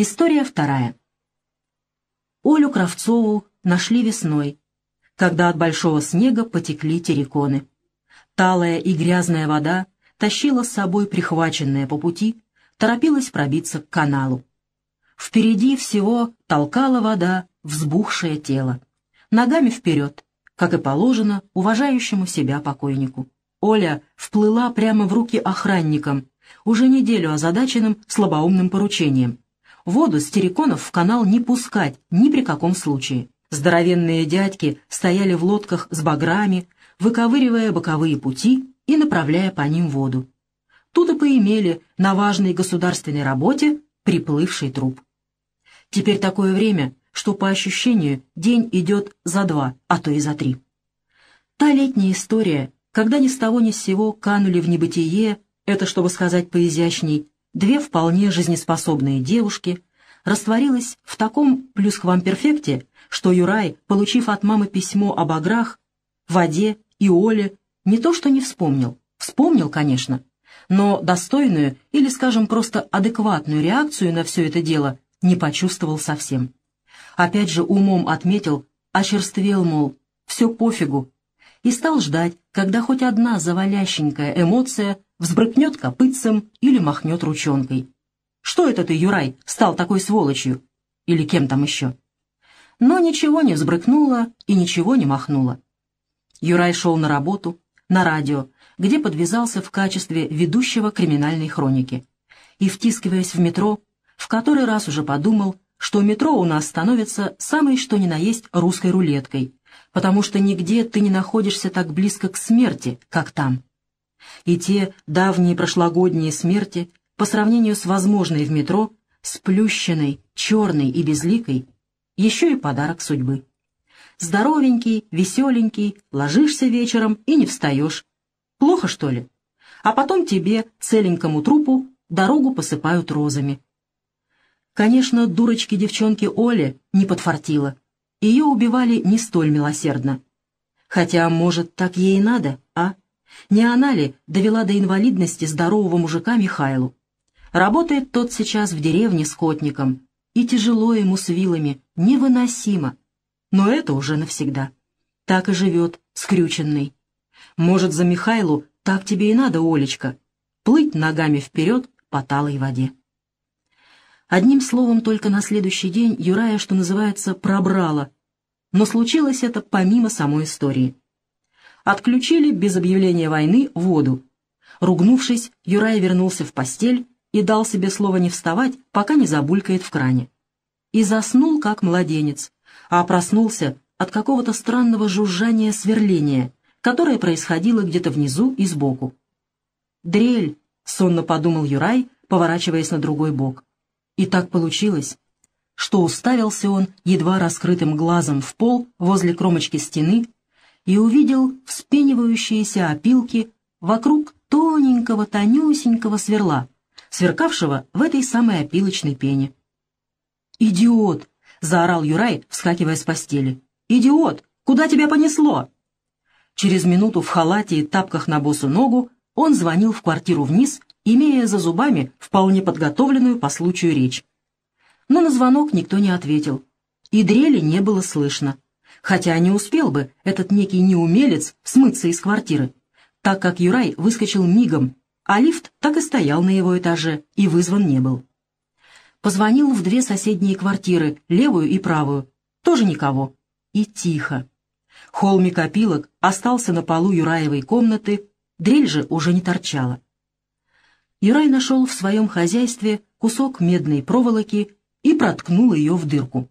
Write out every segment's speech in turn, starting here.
История вторая. Олю Кравцову нашли весной, когда от большого снега потекли терриконы. Талая и грязная вода тащила с собой прихваченная по пути, торопилась пробиться к каналу. Впереди всего толкала вода взбухшее тело. Ногами вперед, как и положено уважающему себя покойнику. Оля вплыла прямо в руки охранникам, уже неделю озадаченным слабоумным поручением. Воду с терриконов в канал не пускать ни при каком случае. Здоровенные дядьки стояли в лодках с баграми, выковыривая боковые пути и направляя по ним воду. Тут и поимели на важной государственной работе приплывший труп. Теперь такое время, что по ощущению день идет за два, а то и за три. Та летняя история, когда ни с того ни с сего канули в небытие, это, чтобы сказать поизящней, две вполне жизнеспособные девушки, растворилась в таком плюс-хвам-перфекте, что Юрай, получив от мамы письмо об ограх, воде и Оле, не то что не вспомнил, вспомнил, конечно, но достойную или, скажем, просто адекватную реакцию на все это дело не почувствовал совсем. Опять же умом отметил, очерствел, мол, все пофигу, и стал ждать, когда хоть одна завалященькая эмоция взбрыкнет копытцем или махнет ручонкой. Что это ты, Юрай, стал такой сволочью? Или кем там еще? Но ничего не взбрыкнуло и ничего не махнуло. Юрай шел на работу, на радио, где подвязался в качестве ведущего криминальной хроники. И, втискиваясь в метро, в который раз уже подумал, что метро у нас становится самой что ни на есть русской рулеткой, потому что нигде ты не находишься так близко к смерти, как там. И те давние прошлогодние смерти, по сравнению с возможной в метро, сплющенной, черной и безликой, еще и подарок судьбы. Здоровенький, веселенький, ложишься вечером и не встаешь. Плохо, что ли? А потом тебе, целенькому трупу, дорогу посыпают розами. Конечно, дурочки девчонки Оле не подфартило. Ее убивали не столь милосердно. Хотя, может, так ей и надо, а? Не она ли довела до инвалидности здорового мужика Михайлу? Работает тот сейчас в деревне скотником, и тяжело ему с вилами, невыносимо. Но это уже навсегда. Так и живет, скрюченный. Может, за Михайлу так тебе и надо, Олечка, плыть ногами вперед по талой воде. Одним словом, только на следующий день Юрая, что называется, пробрала. Но случилось это помимо самой истории. Отключили без объявления войны воду. Ругнувшись, Юрай вернулся в постель и дал себе слово не вставать, пока не забулькает в кране. И заснул, как младенец, а проснулся от какого-то странного жужжания-сверления, которое происходило где-то внизу и сбоку. «Дрель!» — сонно подумал Юрай, поворачиваясь на другой бок. И так получилось, что уставился он едва раскрытым глазом в пол возле кромочки стены и увидел вспенивающиеся опилки вокруг тоненького, тонюсенького сверла, сверкавшего в этой самой опилочной пене. «Идиот!» — заорал Юрай, вскакивая с постели. «Идиот! Куда тебя понесло?» Через минуту в халате и тапках на босу ногу он звонил в квартиру вниз имея за зубами вполне подготовленную по случаю речь. Но на звонок никто не ответил, и дрели не было слышно, хотя не успел бы этот некий неумелец смыться из квартиры, так как Юрай выскочил мигом, а лифт так и стоял на его этаже и вызван не был. Позвонил в две соседние квартиры, левую и правую, тоже никого, и тихо. Холмик опилок остался на полу Юраевой комнаты, дрель же уже не торчала. Юрай нашел в своем хозяйстве кусок медной проволоки и проткнул ее в дырку.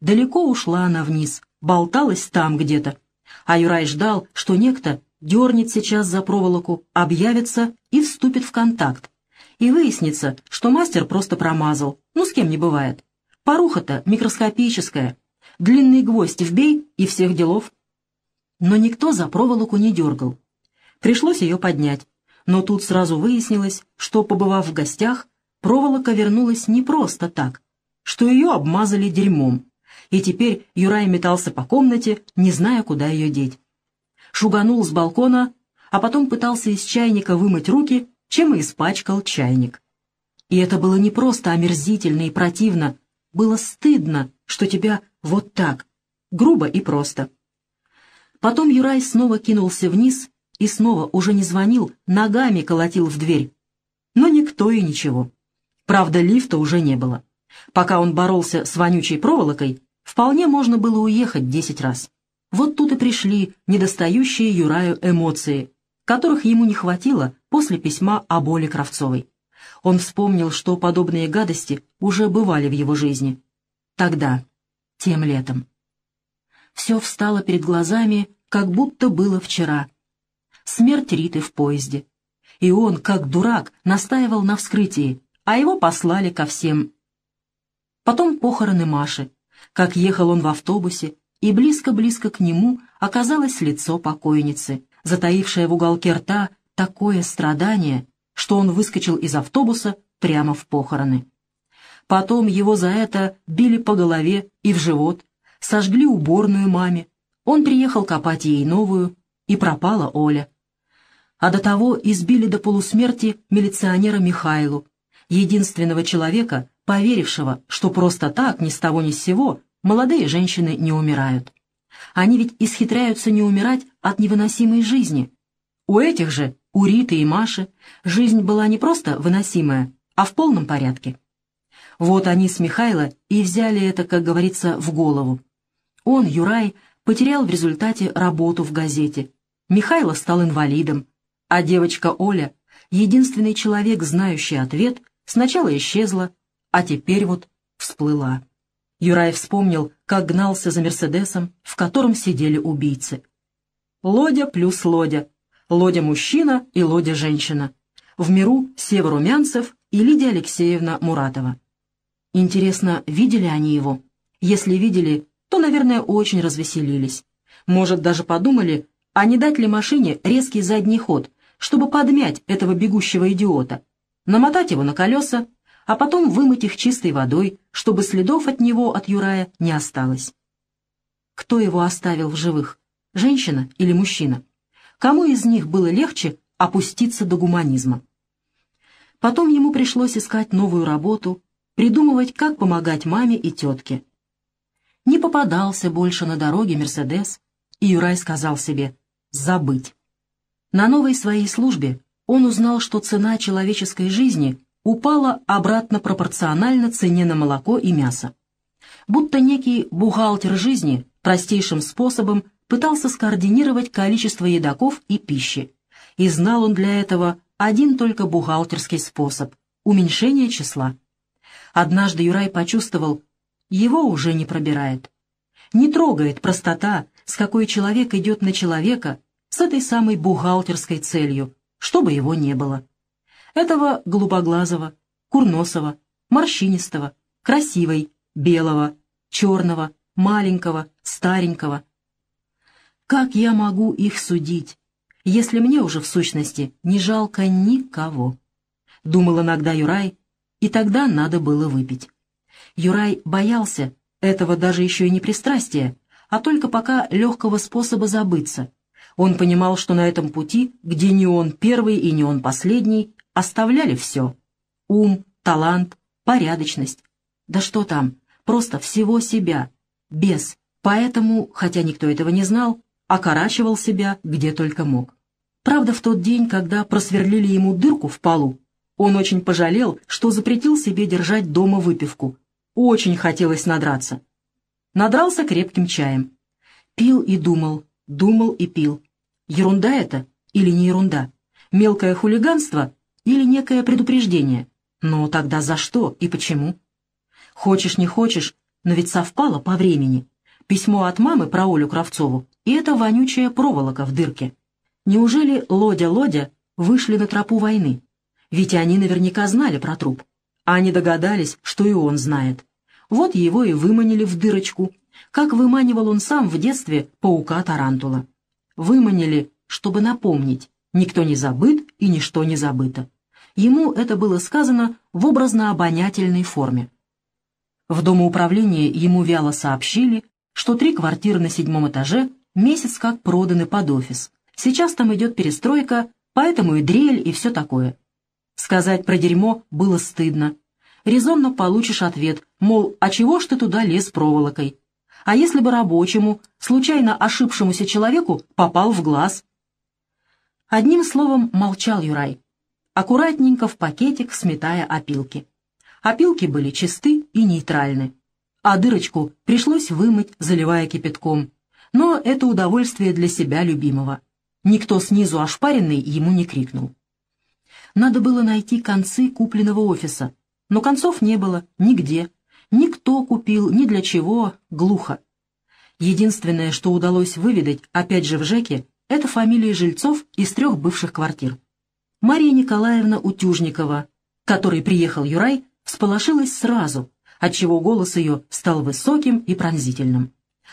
Далеко ушла она вниз, болталась там где-то, а Юрай ждал, что некто дернет сейчас за проволоку, объявится и вступит в контакт. И выяснится, что мастер просто промазал, ну с кем не бывает. Поруха-то микроскопическая, длинный гвоздь вбей и всех делов. Но никто за проволоку не дергал. Пришлось ее поднять но тут сразу выяснилось, что, побывав в гостях, проволока вернулась не просто так, что ее обмазали дерьмом, и теперь Юрай метался по комнате, не зная, куда ее деть. Шуганул с балкона, а потом пытался из чайника вымыть руки, чем и испачкал чайник. И это было не просто омерзительно и противно, было стыдно, что тебя вот так, грубо и просто. Потом Юрай снова кинулся вниз и снова уже не звонил, ногами колотил в дверь. Но никто и ничего. Правда, лифта уже не было. Пока он боролся с вонючей проволокой, вполне можно было уехать десять раз. Вот тут и пришли недостающие Юраю эмоции, которых ему не хватило после письма о боли Кравцовой. Он вспомнил, что подобные гадости уже бывали в его жизни. Тогда, тем летом. Все встало перед глазами, как будто было вчера. Смерть Риты в поезде. И он, как дурак, настаивал на вскрытии, а его послали ко всем. Потом похороны Маши. Как ехал он в автобусе, и близко-близко к нему оказалось лицо покойницы, затаившее в уголке рта такое страдание, что он выскочил из автобуса прямо в похороны. Потом его за это били по голове и в живот, сожгли уборную маме, он приехал копать ей новую, и пропала Оля. А до того избили до полусмерти милиционера Михайлу, единственного человека, поверившего, что просто так, ни с того ни с сего, молодые женщины не умирают. Они ведь исхитряются не умирать от невыносимой жизни. У этих же у Риты и Маши жизнь была не просто выносимая, а в полном порядке. Вот они с Михайло и взяли это, как говорится, в голову. Он, Юрай, потерял в результате работу в газете. Михайло стал инвалидом, а девочка Оля, единственный человек, знающий ответ, сначала исчезла, а теперь вот всплыла. Юрай вспомнил, как гнался за Мерседесом, в котором сидели убийцы. Лодя плюс Лодя, Лодя-мужчина и Лодя-женщина. В миру Сева Румянцев и Лидия Алексеевна Муратова. Интересно, видели они его? Если видели, то, наверное, очень развеселились. Может, даже подумали, а не дать ли машине резкий задний ход, чтобы подмять этого бегущего идиота, намотать его на колеса, а потом вымыть их чистой водой, чтобы следов от него, от Юрая, не осталось. Кто его оставил в живых, женщина или мужчина? Кому из них было легче опуститься до гуманизма? Потом ему пришлось искать новую работу, придумывать, как помогать маме и тетке. Не попадался больше на дороге Мерседес, и Юрай сказал себе «забыть». На новой своей службе он узнал, что цена человеческой жизни упала обратно пропорционально цене на молоко и мясо. Будто некий бухгалтер жизни простейшим способом пытался скоординировать количество едоков и пищи. И знал он для этого один только бухгалтерский способ — уменьшение числа. Однажды Юрай почувствовал, его уже не пробирает. Не трогает простота, с какой человек идет на человека с этой самой бухгалтерской целью, чтобы его не было. Этого голубоглазого, курносого, морщинистого, красивой, белого, черного, маленького, старенького, как я могу их судить, если мне уже в сущности не жалко никого? Думал иногда Юрай, и тогда надо было выпить. Юрай боялся этого даже еще и не пристрастия, а только пока легкого способа забыться. Он понимал, что на этом пути, где не он первый и не он последний, оставляли все. Ум, талант, порядочность. Да что там, просто всего себя, без. Поэтому, хотя никто этого не знал, окорачивал себя где только мог. Правда, в тот день, когда просверлили ему дырку в полу, он очень пожалел, что запретил себе держать дома выпивку. Очень хотелось надраться. Надрался крепким чаем. Пил и думал, думал и пил. Ерунда это или не ерунда? Мелкое хулиганство или некое предупреждение? Но тогда за что и почему? Хочешь, не хочешь, но ведь совпало по времени. Письмо от мамы про Олю Кравцову и эта вонючая проволока в дырке. Неужели Лодя-Лодя вышли на тропу войны? Ведь они наверняка знали про труп. А они догадались, что и он знает. Вот его и выманили в дырочку, как выманивал он сам в детстве паука-тарантула. Выманили, чтобы напомнить, никто не забыт и ничто не забыто. Ему это было сказано в образно-обонятельной форме. В домоуправлении ему вяло сообщили, что три квартиры на седьмом этаже месяц как проданы под офис. Сейчас там идет перестройка, поэтому и дрель, и все такое. Сказать про дерьмо было стыдно. Резонно получишь ответ, мол, а чего ж ты туда лез проволокой? А если бы рабочему, случайно ошибшемуся человеку, попал в глаз? Одним словом, молчал Юрай, аккуратненько в пакетик сметая опилки. Опилки были чисты и нейтральны, а дырочку пришлось вымыть, заливая кипятком. Но это удовольствие для себя любимого. Никто снизу ошпаренный ему не крикнул. Надо было найти концы купленного офиса, но концов не было нигде. Никто купил, ни для чего, глухо. Единственное, что удалось выведать, опять же в ЖЭКе, это фамилии жильцов из трех бывших квартир. Мария Николаевна Утюжникова, которой приехал Юрай, всполошилась сразу, отчего голос ее стал высоким и пронзительным.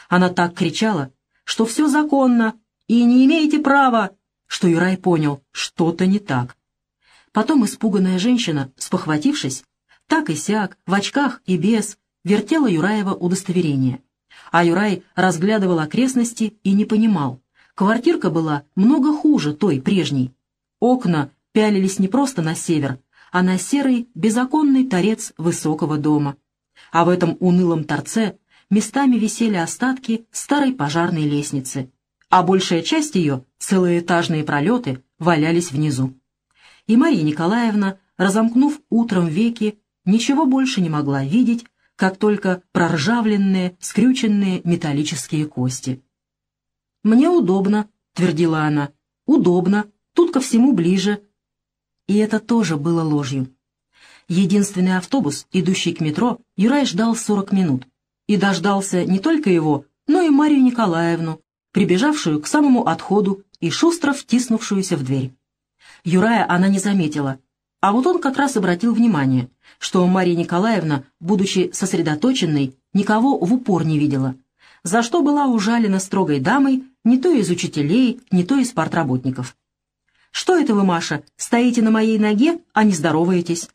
Она так кричала, что все законно, и не имеете права, что Юрай понял, что-то не так. Потом испуганная женщина, спохватившись, так и сяк, в очках и без, вертела Юраева удостоверение. А Юрай разглядывал окрестности и не понимал. Квартирка была много хуже той прежней. Окна пялились не просто на север, а на серый, безоконный торец высокого дома. А в этом унылом торце местами висели остатки старой пожарной лестницы, а большая часть ее, целые этажные пролеты, валялись внизу и Мария Николаевна, разомкнув утром веки, ничего больше не могла видеть, как только проржавленные, скрюченные металлические кости. «Мне удобно», — твердила она, — «удобно, тут ко всему ближе». И это тоже было ложью. Единственный автобус, идущий к метро, Юрай ждал 40 минут. И дождался не только его, но и Марию Николаевну, прибежавшую к самому отходу и шустро втиснувшуюся в дверь. Юрая она не заметила, а вот он как раз обратил внимание, что Мария Николаевна, будучи сосредоточенной, никого в упор не видела, за что была ужалена строгой дамой не то из учителей, не то из партработников. «Что это вы, Маша, стоите на моей ноге, а не здороваетесь?»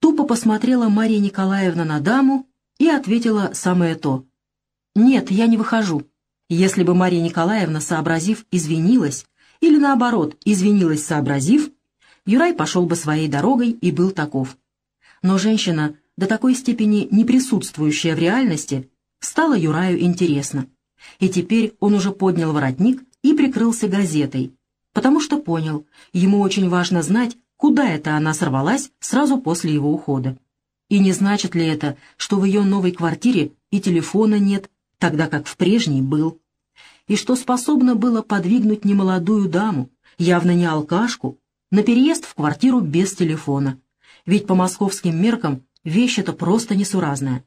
Тупо посмотрела Мария Николаевна на даму и ответила самое то. «Нет, я не выхожу». Если бы Мария Николаевна, сообразив, извинилась, или наоборот, извинилась, сообразив, Юрай пошел бы своей дорогой и был таков. Но женщина, до такой степени не присутствующая в реальности, стала Юраю интересно. И теперь он уже поднял воротник и прикрылся газетой, потому что понял, ему очень важно знать, куда это она сорвалась сразу после его ухода. И не значит ли это, что в ее новой квартире и телефона нет, тогда как в прежней был и что способно было подвигнуть немолодую даму, явно не алкашку, на переезд в квартиру без телефона. Ведь по московским меркам вещь эта просто несуразная.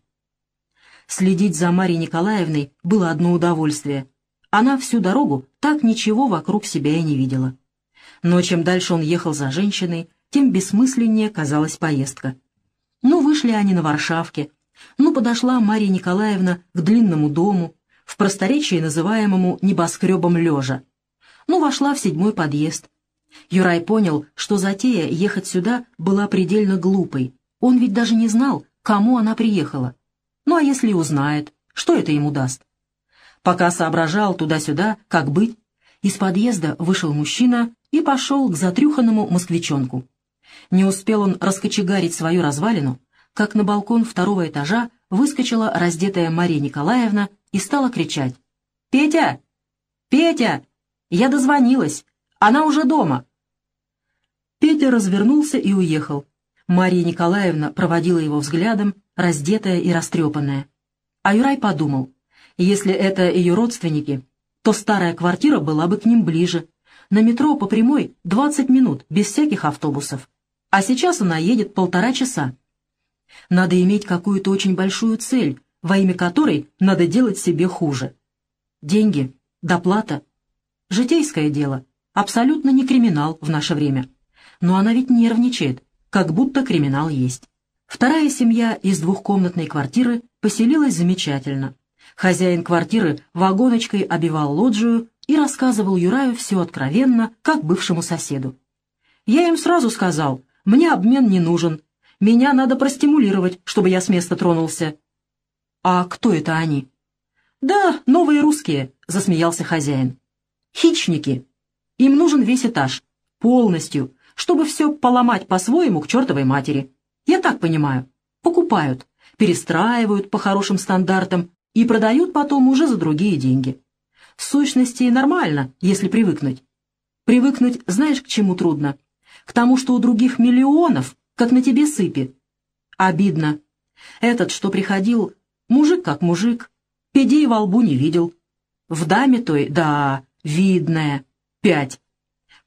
Следить за Марией Николаевной было одно удовольствие. Она всю дорогу так ничего вокруг себя и не видела. Но чем дальше он ехал за женщиной, тем бессмысленнее казалась поездка. Ну, вышли они на Варшавке. Ну, подошла Мария Николаевна к длинному дому, в просторечии называемому небоскребом лежа. Ну, вошла в седьмой подъезд. Юрай понял, что затея ехать сюда была предельно глупой. Он ведь даже не знал, кому она приехала. Ну, а если узнает, что это ему даст? Пока соображал туда-сюда, как быть, из подъезда вышел мужчина и пошел к затрюханному москвичонку. Не успел он раскочегарить свою развалину, как на балкон второго этажа выскочила раздетая Мария Николаевна и стала кричать. «Петя! Петя! Я дозвонилась! Она уже дома!» Петя развернулся и уехал. Мария Николаевна проводила его взглядом, раздетая и растрепанная. А Юрай подумал, если это ее родственники, то старая квартира была бы к ним ближе. На метро по прямой 20 минут, без всяких автобусов. А сейчас она едет полтора часа. Надо иметь какую-то очень большую цель, во имя которой надо делать себе хуже. Деньги, доплата, житейское дело, абсолютно не криминал в наше время. Но она ведь нервничает, как будто криминал есть. Вторая семья из двухкомнатной квартиры поселилась замечательно. Хозяин квартиры вагоночкой обивал лоджию и рассказывал Юраю все откровенно, как бывшему соседу. «Я им сразу сказал, мне обмен не нужен, меня надо простимулировать, чтобы я с места тронулся. «А кто это они?» «Да, новые русские», — засмеялся хозяин. «Хищники. Им нужен весь этаж. Полностью. чтобы все поломать по-своему к чертовой матери. Я так понимаю. Покупают, перестраивают по хорошим стандартам и продают потом уже за другие деньги. В сущности, нормально, если привыкнуть. Привыкнуть знаешь к чему трудно? К тому, что у других миллионов, как на тебе сыпи. Обидно. Этот, что приходил, мужик как мужик, педей во лбу не видел. В даме той, да, видная, пять.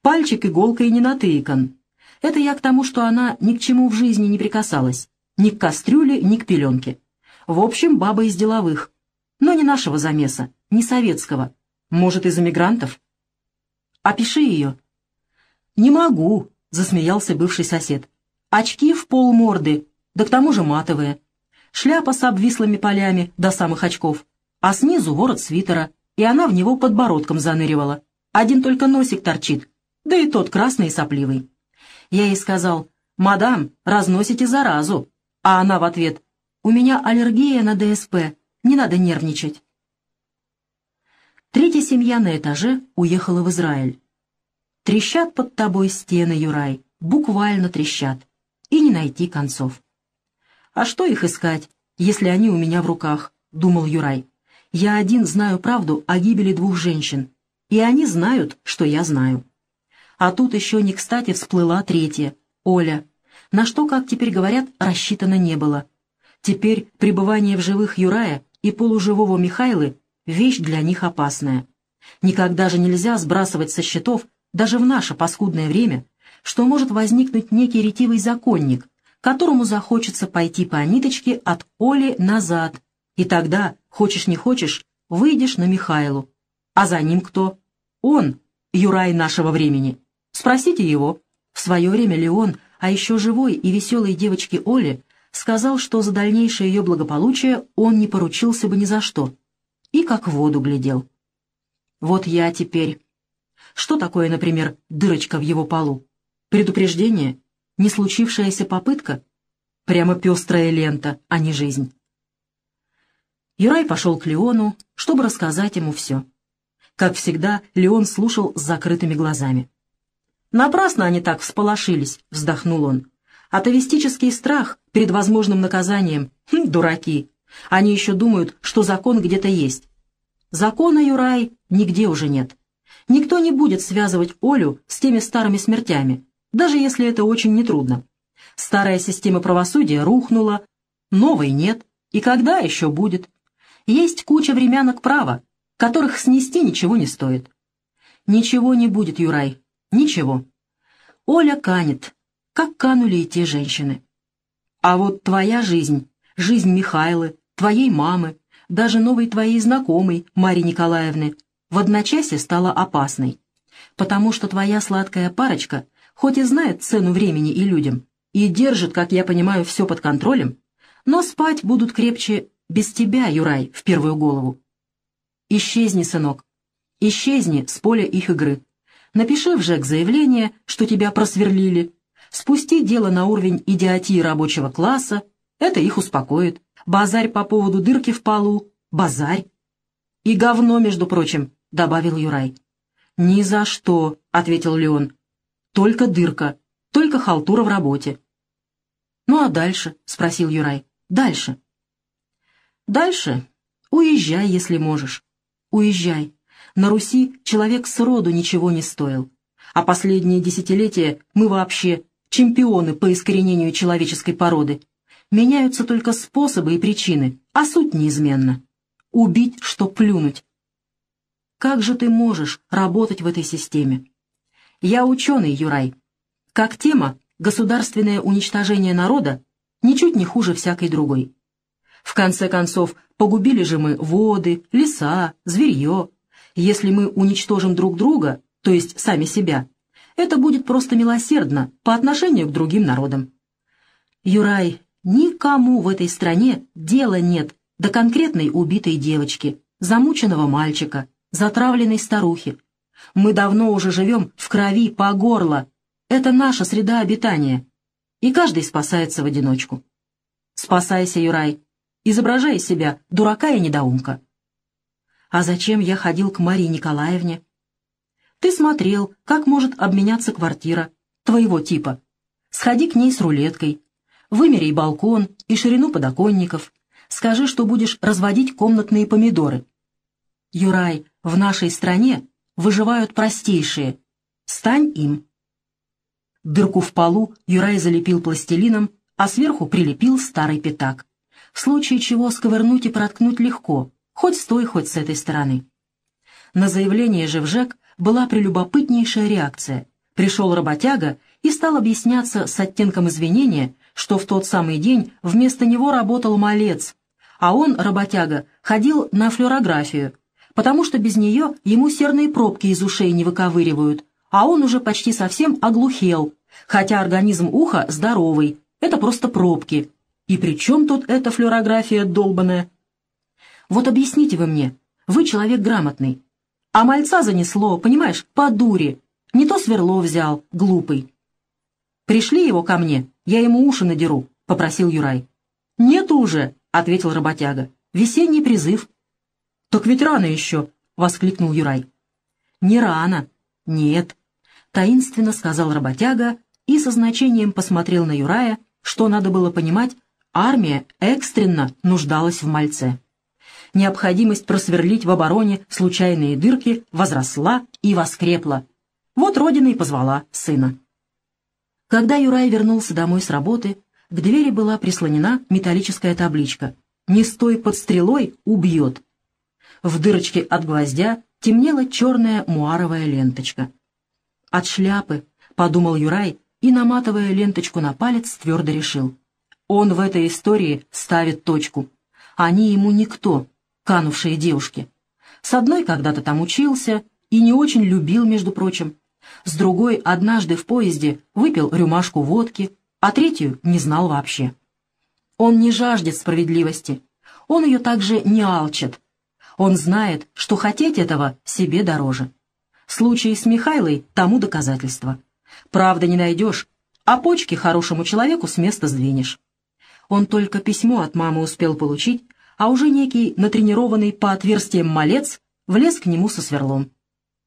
Пальчик иголкой не натыкан. Это я к тому, что она ни к чему в жизни не прикасалась. Ни к кастрюле, ни к пеленке. В общем, баба из деловых. Но не нашего замеса, не советского. Может, из эмигрантов? Опиши ее. Не могу, засмеялся бывший сосед. Очки в пол морды, да к тому же матовые. Шляпа с обвислыми полями до самых очков, а снизу ворот свитера, и она в него подбородком заныривала. Один только носик торчит, да и тот красный и сопливый. Я ей сказал, «Мадам, разносите заразу». А она в ответ, «У меня аллергия на ДСП, не надо нервничать». Третья семья на этаже уехала в Израиль. Трещат под тобой стены, Юрай, буквально трещат, и не найти концов. А что их искать, если они у меня в руках, думал Юрай. Я один знаю правду о гибели двух женщин, и они знают, что я знаю. А тут еще не кстати всплыла третья, Оля, на что, как теперь говорят, рассчитано не было. Теперь пребывание в живых Юрая и полуживого Михайлы — вещь для них опасная. Никогда же нельзя сбрасывать со счетов, даже в наше паскудное время, что может возникнуть некий ретивый законник, которому захочется пойти по ниточке от Оли назад, и тогда, хочешь не хочешь, выйдешь на Михайлу. А за ним кто? Он, Юрай нашего времени. Спросите его. В свое время Леон, а еще живой и веселой девочке Оле, сказал, что за дальнейшее ее благополучие он не поручился бы ни за что. И как в воду глядел. Вот я теперь. Что такое, например, дырочка в его полу? Предупреждение? Не случившаяся попытка? Прямо пестрая лента, а не жизнь. Юрай пошел к Леону, чтобы рассказать ему все. Как всегда, Леон слушал с закрытыми глазами. «Напрасно они так всполошились», — вздохнул он. «Атовистический страх перед возможным наказанием. Хм, дураки. Они еще думают, что закон где-то есть. Закона, Юрай, нигде уже нет. Никто не будет связывать Олю с теми старыми смертями, даже если это очень нетрудно. Старая система правосудия рухнула, новой нет, и когда еще будет? Есть куча времянок права, которых снести ничего не стоит. Ничего не будет, Юрай, ничего. Оля канет, как канули и те женщины. А вот твоя жизнь, жизнь Михайлы, твоей мамы, даже новой твоей знакомой, Марии Николаевны, в одночасье стала опасной, потому что твоя сладкая парочка хоть и знает цену времени и людям, и держит, как я понимаю, все под контролем, но спать будут крепче без тебя, Юрай, в первую голову. Исчезни, сынок, исчезни с поля их игры. Напиши в ЖЭК заявление, что тебя просверлили. Спусти дело на уровень идиотии рабочего класса, это их успокоит. Базарь по поводу дырки в полу, базарь. И говно, между прочим, — добавил Юрай. «Ни за что», — ответил Леон. Только дырка, только халтура в работе. «Ну а дальше?» — спросил Юрай. «Дальше». «Дальше? Уезжай, если можешь. Уезжай. На Руси человек сроду ничего не стоил. А последние десятилетия мы вообще чемпионы по искоренению человеческой породы. Меняются только способы и причины, а суть неизменна. Убить, что плюнуть. Как же ты можешь работать в этой системе? Я ученый, Юрай. Как тема, государственное уничтожение народа ничуть не хуже всякой другой. В конце концов, погубили же мы воды, леса, зверье. Если мы уничтожим друг друга, то есть сами себя, это будет просто милосердно по отношению к другим народам. Юрай, никому в этой стране дела нет до конкретной убитой девочки, замученного мальчика, затравленной старухи, мы давно уже живем в крови по горло. Это наша среда обитания. И каждый спасается в одиночку. Спасайся, Юрай. Изображай себя, дурака и недоумка. А зачем я ходил к Марии Николаевне? Ты смотрел, как может обменяться квартира. твоего типа. Сходи к ней с рулеткой. Вымерей балкон и ширину подоконников. Скажи, что будешь разводить комнатные помидоры. Юрай, в нашей стране выживают простейшие. Стань им. Дырку в полу Юрай залепил пластилином, а сверху прилепил старый пятак. В случае чего сковырнуть и проткнуть легко, хоть с той, хоть с этой стороны. На заявление же в ЖЭК была прелюбопытнейшая реакция. Пришел работяга и стал объясняться с оттенком извинения, что в тот самый день вместо него работал малец, а он, работяга, ходил на флюорографию, потому что без нее ему серные пробки из ушей не выковыривают, а он уже почти совсем оглухел, хотя организм уха здоровый, это просто пробки. И при чем тут эта флюорография долбаная? Вот объясните вы мне, вы человек грамотный, а мальца занесло, понимаешь, по дуре, не то сверло взял, глупый. «Пришли его ко мне, я ему уши надеру», — попросил Юрай. «Нет уже», — ответил работяга. «Весенний призыв». «Так ведь рано еще», — воскликнул Юрай. «Не рано. Нет», — таинственно сказал работяга и со значением посмотрел на Юрая, что надо было понимать, армия экстренно нуждалась в мальце. Необходимость просверлить в обороне случайные дырки возросла и воскрепла. Вот Родина и позвала сына. Когда Юрай вернулся домой с работы, к двери была прислонена металлическая табличка «Не стой под стрелой, убьет». В дырочке от гвоздя темнела черная муаровая ленточка. «От шляпы», — подумал Юрай, и, наматывая ленточку на палец, твердо решил. Он в этой истории ставит точку. Они ему никто, канувшие девушки. С одной когда-то там учился и не очень любил, между прочим. С другой однажды в поезде выпил рюмашку водки, а третью не знал вообще. Он не жаждет справедливости, он ее также не алчит. Он знает, что хотеть этого себе дороже. Случай с Михайлой тому доказательство. Правда не найдешь, а почки хорошему человеку с места сдвинешь. Он только письмо от мамы успел получить, а уже некий натренированный по отверстиям малец влез к нему со сверлом.